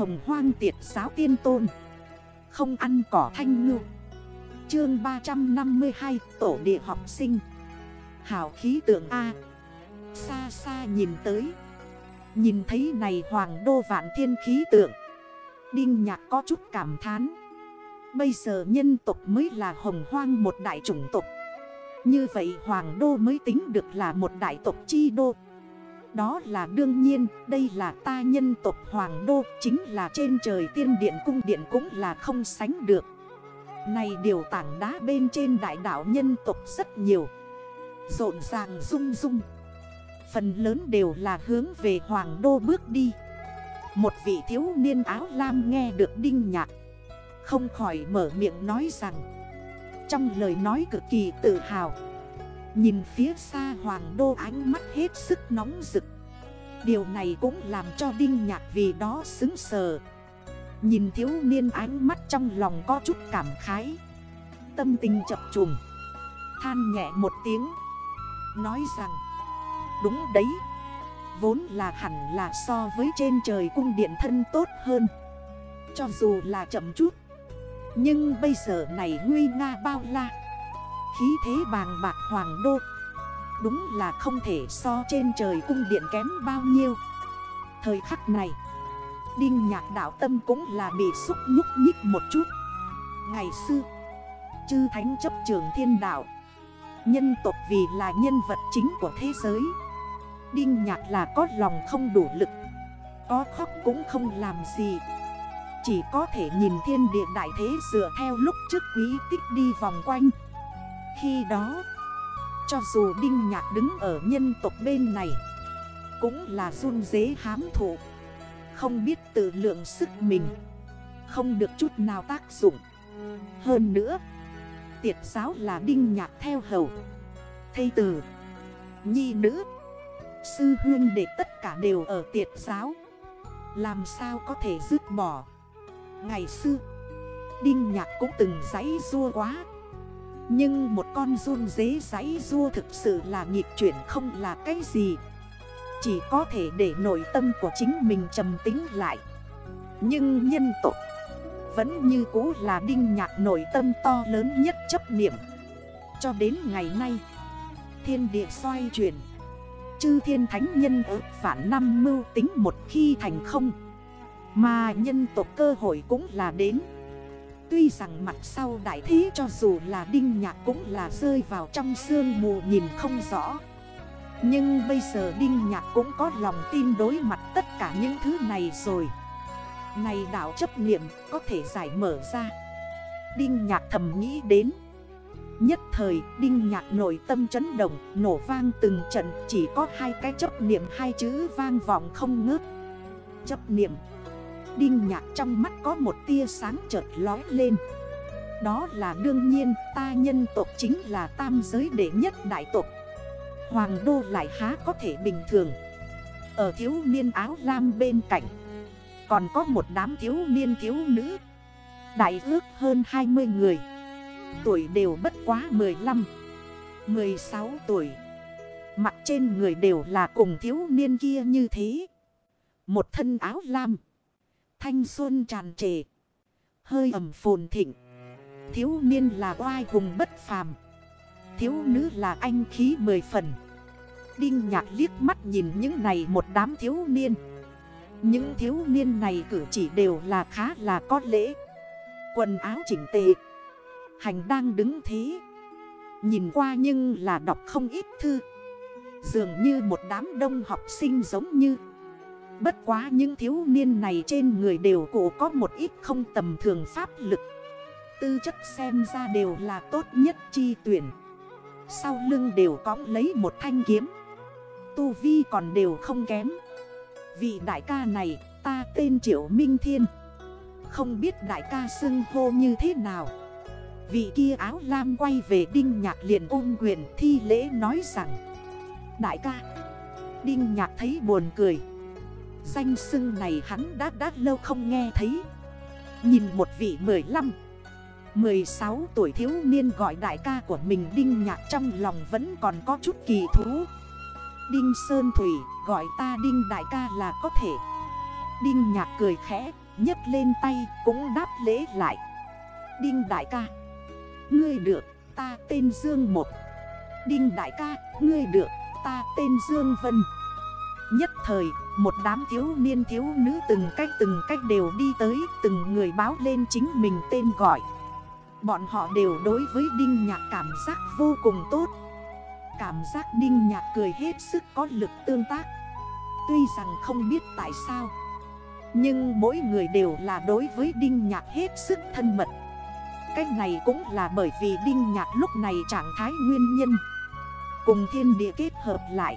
hồng hoang tiệt giáo tiên tôn. Không ăn cỏ thanh ngư. Chương 352 Tổ địa học sinh. Hảo khí tượng A. Xa xa nhìn tới. Nhìn thấy này hoàng đô vạn thiên khí tượng. Đinh nhạc có chút cảm thán. Bây giờ nhân tộc mới là hồng hoang một đại chủng tộc. Như vậy hoàng đô mới tính được là một đại tộc chi đô. Đó là đương nhiên, đây là ta nhân tộc hoàng đô, Chính là trên trời tiên điện cung điện cũng là không sánh được. Này điều tảng đá bên trên đại đảo nhân tộc rất nhiều. Rộn ràng rung rung. Phần lớn đều là hướng về hoàng đô bước đi. Một vị thiếu niên áo lam nghe được đinh nhạc. Không khỏi mở miệng nói rằng, Trong lời nói cực kỳ tự hào Nhìn phía xa hoàng đô ánh mắt hết sức nóng rực. Điều này cũng làm cho đinh nhạc vì đó xứng sờ. Nhìn thiếu niên ánh mắt trong lòng có chút cảm khái. Tâm tình chập trùng. Than nhẹ một tiếng. Nói rằng, Đúng đấy. Vốn là hẳn là so với trên trời cung điện thân tốt hơn. Cho dù là chậm chút, Nhưng bây giờ này nguy nga bao la. Khí thế bàng bạc hoàng đô. Đúng là không thể so trên trời cung điện kém bao nhiêu. Thời khắc này, Đinh nhạc đạo tâm cũng là bị xúc nhúc nhích một chút. Ngày xưa, Chư thánh chấp trường thiên đạo, Nhân tộc vì là nhân vật chính của thế giới. Đinh nhạc là có lòng không đủ lực, Có khóc cũng không làm gì. Chỉ có thể nhìn thiên địa đại thế dựa theo lúc trước quý tích đi vòng quanh. Khi đó, Cho dù Đinh Nhạc đứng ở nhân tộc bên này, Cũng là run dế hám thụ Không biết tự lượng sức mình, Không được chút nào tác dụng. Hơn nữa, Tiệt giáo là Đinh Nhạc theo hầu. Thây tử, Nhi nữ, Sư huyên để tất cả đều ở tiệt giáo. Làm sao có thể dứt bỏ? Ngày xưa, Đinh nhạc cũng từng giấy rua quá. Nhưng một con run dế giấy rua thực sự là nghịch chuyển không là cái gì. Chỉ có thể để nội tâm của chính mình trầm tính lại. Nhưng nhân tộc Vẫn như cũ là đinh nhạc nội tâm to lớn nhất chấp niệm. Cho đến ngày nay, Thiên địa xoay chuyển. Chư thiên thánh nhân ước phản năm mưu tính một khi thành không. Mà nhân tộc cơ hội cũng là đến. Tuy rằng mặt sau đại thế cho dù là đinh nhạc cũng là rơi vào trong sương mù nhìn không rõ. Nhưng bây giờ đinh nhạc cũng có lòng tin đối mặt tất cả những thứ này rồi. Này đảo chấp niệm có thể giải mở ra. Đinh nhạc thầm nghĩ đến. Nhất thời, đinh nhạc nội tâm chấn động, Nổ vang từng trận, Chỉ có hai cái chấp niệm, hai chữ vang vọng không ngớt. Chấp niệm Đinh nhạc trong mắt có một tia sáng chợt lói lên. Đó là đương nhiên, ta nhân tộc chính là tam giới đệ nhất đại tộc. Hoàng đô lại há có thể bình thường. Ở thiếu niên áo lam bên cạnh, Còn có một đám thiếu niên thiếu nữ. Đại ước hơn 20 người. Tuổi đều bất quá 15 16 tuổi. Mặt trên người đều là cùng thiếu niên kia như thế. Một thân áo lam Thanh xuân tràn trề. Hơi ẩm phồn thịnh. Thiếu niên là oai hùng bất phàm. Thiếu nữ là anh khí mười phần. Đinh nhạc liếc mắt nhìn những này một đám thiếu niên. Những thiếu niên này cử chỉ đều là khá là có lễ. Quần áo chỉnh tề. Hành đang đứng thế. Nhìn qua nhưng là đọc không ít thư. Dường như một đám đông học sinh giống như Bất quá những thiếu niên này trên người đều cổ có một ít không tầm thường pháp lực. Tư chất xem ra đều là tốt nhất chi tuyển. Sau lưng đều có lấy một thanh kiếm. Tu Vi còn đều không kém. Vị đại ca này, ta tên Triệu Minh Thiên. Không biết đại ca xưng hô như thế nào. Vị kia áo lam quay về Đinh Nhạc liền ôm quyền thi lễ nói rằng, Đại ca. Đinh Nhạc thấy buồn cười. Danh sưng này hắn đã đã lâu không nghe thấy. Nhìn một vị 15 16 tuổi thiếu niên gọi đại ca của mình Đinh Nhạc trong lòng vẫn còn có chút kỳ thú. Đinh Sơn Thủy gọi ta Đinh đại ca là có thể. Đinh Nhạc cười khẽ, nhấc lên tay cũng đáp lễ lại. Đinh đại ca, Ngươi được, ta tên Dương Một. Đinh đại ca, Ngươi được, ta tên Dương Vân. Nhất thời một đám thiếu niên thiếu nữ từng cách từng cách đều đi tới, Từng người báo lên chính mình tên gọi. Bọn họ đều đối với Đinh Nhạc cảm giác vô cùng tốt. Cảm giác Đinh Nhạc cười hết sức có lực tương tác. Tuy rằng không biết tại sao, Nhưng mỗi người đều là đối với Đinh Nhạc hết sức thân mật. Cách này cũng là bởi vì Đinh Nhạc lúc này trạng thái nguyên nhân. Cùng thiên địa kết hợp lại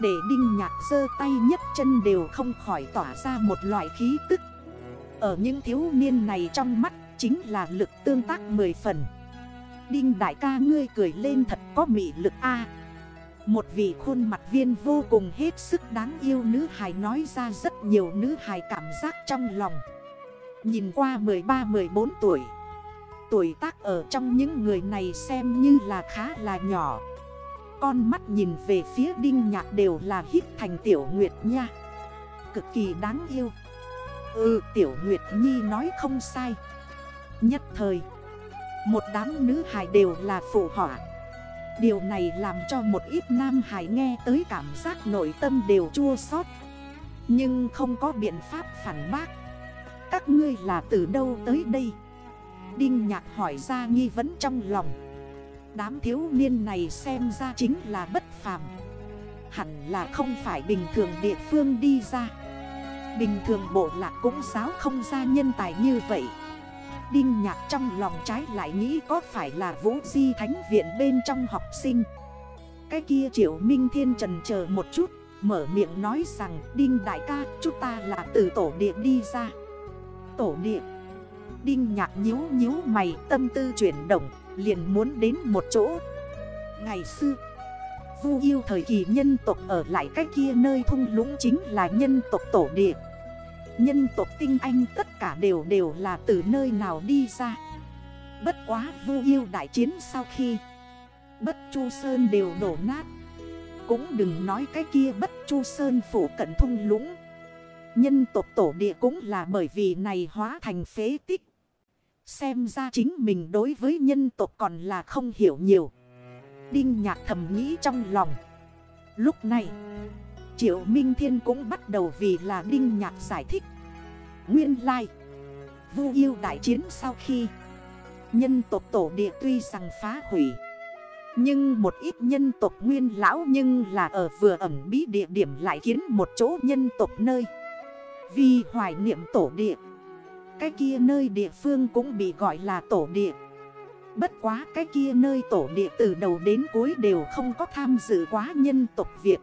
để Đinh Nhạc dơ tay nhấc chân đều không khỏi tỏa ra một loại khí tức. Ở những thiếu niên này trong mắt chính là lực tương tác 10 phần. Đinh đại ca ngươi cười lên thật có mị lực a. Một vị khuôn mặt viên vô cùng hết sức đáng yêu nữ hài nói ra rất nhiều nữ hài cảm giác trong lòng. Nhìn qua 13-14 tuổi. Tuổi tác ở trong những người này xem như là khá là nhỏ. Con mắt nhìn về phía đinh nhạc đều là hít thành tiểu nguyệt nha. Cực kỳ đáng yêu. Ừ tiểu nguyệt nhi nói không sai. Nhất thời, Một đám nữ hài đều là phụ họa. Điều này làm cho một ít nam hài nghe tới cảm giác nội tâm đều chua xót. Nhưng không có biện pháp phản bác. Các ngươi là từ đâu tới đây? Đinh nhạc hỏi ra nghi vấn trong lòng. Đám thiếu niên này xem ra chính là bất phàm. Hẳn là không phải bình thường địa phương đi ra. Bình thường bộ lạc cũng giáo không ra nhân tài như vậy. Đinh nhạc trong lòng trái lại nghĩ có phải là vũ di thánh viện bên trong học sinh. Cái kia triệu minh thiên trần chờ một chút, Mở miệng nói rằng, Đinh đại ca, chúng ta là từ tổ địa đi ra. Tổ địa? Đinh nhạc nhíu nhíu mày, tâm tư chuyển động. Liền muốn đến một chỗ. Ngày xưa, Vu yêu thời kỳ nhân tộc ở lại cái kia nơi thung lũng chính là nhân tộc tổ địa. Nhân tộc tinh anh tất cả đều đều là từ nơi nào đi ra. Bất quá vu yêu đại chiến sau khi, Bất chu sơn đều đổ nát. Cũng đừng nói cái kia bất chu sơn phủ cận thung lũng. Nhân tộc tổ địa cũng là bởi vì này hóa thành phế tích. Xem ra chính mình đối với nhân tộc còn là không hiểu nhiều. Đinh nhạc thầm nghĩ trong lòng. Lúc này, Triệu Minh Thiên cũng bắt đầu vì là Đinh Nhạc giải thích. Nguyên lai, Vu yêu đại chiến sau khi Nhân tộc tổ địa tuy rằng phá hủy, Nhưng một ít nhân tộc nguyên lão nhưng là ở vừa ẩm bí địa điểm lại kiến một chỗ nhân tộc nơi. Vì hoài niệm tổ địa cái kia nơi địa phương cũng bị gọi là tổ địa. Bất quá cái kia nơi tổ địa từ đầu đến cuối đều không có tham dự quá nhân tộc Việt.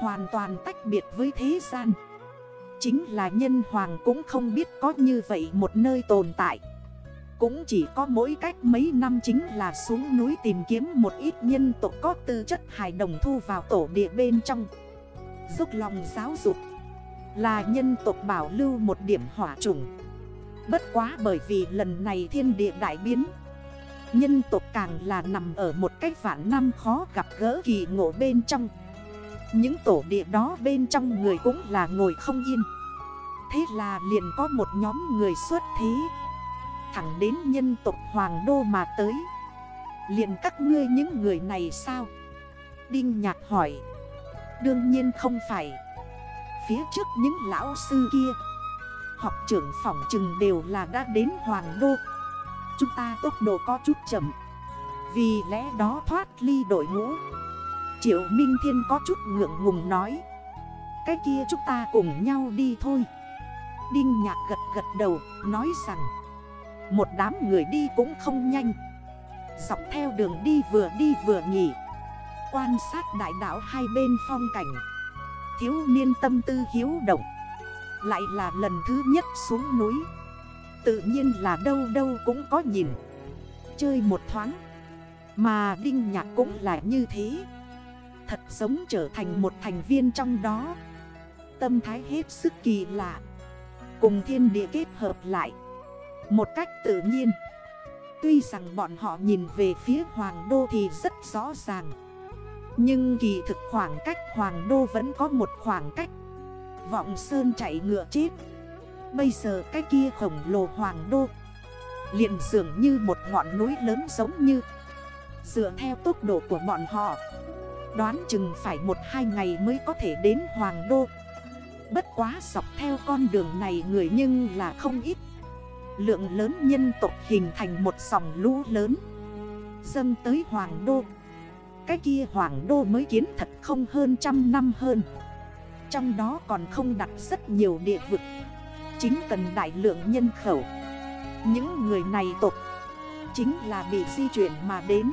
Hoàn toàn tách biệt với thế gian. Chính là nhân hoàng cũng không biết có như vậy một nơi tồn tại. Cũng chỉ có mỗi cách mấy năm chính là xuống núi tìm kiếm một ít nhân tộc có tư chất hài đồng thu vào tổ địa bên trong. Giúp lòng giáo dục. Là nhân tộc bảo lưu một điểm hỏa trùng Bất quá bởi vì lần này thiên địa đại biến, Nhân tộc càng là nằm ở một cách vạn năm khó gặp gỡ kỳ ngộ bên trong. Những tổ địa đó bên trong người cũng là ngồi không yên. Thế là liền có một nhóm người xuất thế. Thẳng đến nhân tộc Hoàng Đô mà tới. Liền các ngươi những người này sao? Đinh Nhạc hỏi. Đương nhiên không phải. Phía trước những lão sư kia. Học trưởng phỏng chừng đều là đã đến Hoàng Đô. Chúng ta tốc độ có chút chậm. Vì lẽ đó thoát ly đội ngũ. Triệu Minh Thiên có chút ngượng ngùng nói. Cái kia chúng ta cùng nhau đi thôi. Đinh nhạc gật gật đầu, nói rằng, Một đám người đi cũng không nhanh. Dọc theo đường đi vừa đi vừa nghỉ. Quan sát đại đảo hai bên phong cảnh. Thiếu niên tâm tư hiếu động. Lại là lần thứ nhất xuống núi. Tự nhiên là đâu đâu cũng có nhìn. Chơi một thoáng. Mà Đinh Nhạc cũng là như thế. Thật giống trở thành một thành viên trong đó. Tâm thái hết sức kỳ lạ. Cùng thiên địa kết hợp lại. Một cách tự nhiên. Tuy rằng bọn họ nhìn về phía Hoàng Đô thì rất rõ ràng. Nhưng kỳ thực khoảng cách Hoàng Đô vẫn có một khoảng cách. Vọng Sơn chạy ngựa chết. Bây giờ cái kia khổng lồ hoàng đô. Liền dường như một ngọn núi lớn giống như. Dựa theo tốc độ của bọn họ. Đoán chừng phải một hai ngày mới có thể đến Hoàng Đô. Bất quá dọc theo con đường này người nhưng là không ít. Lượng lớn nhân tộc hình thành một dòng lũ lớn. Dâng tới Hoàng Đô. Cái kia Hoàng Đô mới kiến thật không hơn trăm năm hơn. Trong đó còn không đặt rất nhiều địa vực. Chính cần đại lượng nhân khẩu. Những người này tộc Chính là bị di chuyển mà đến.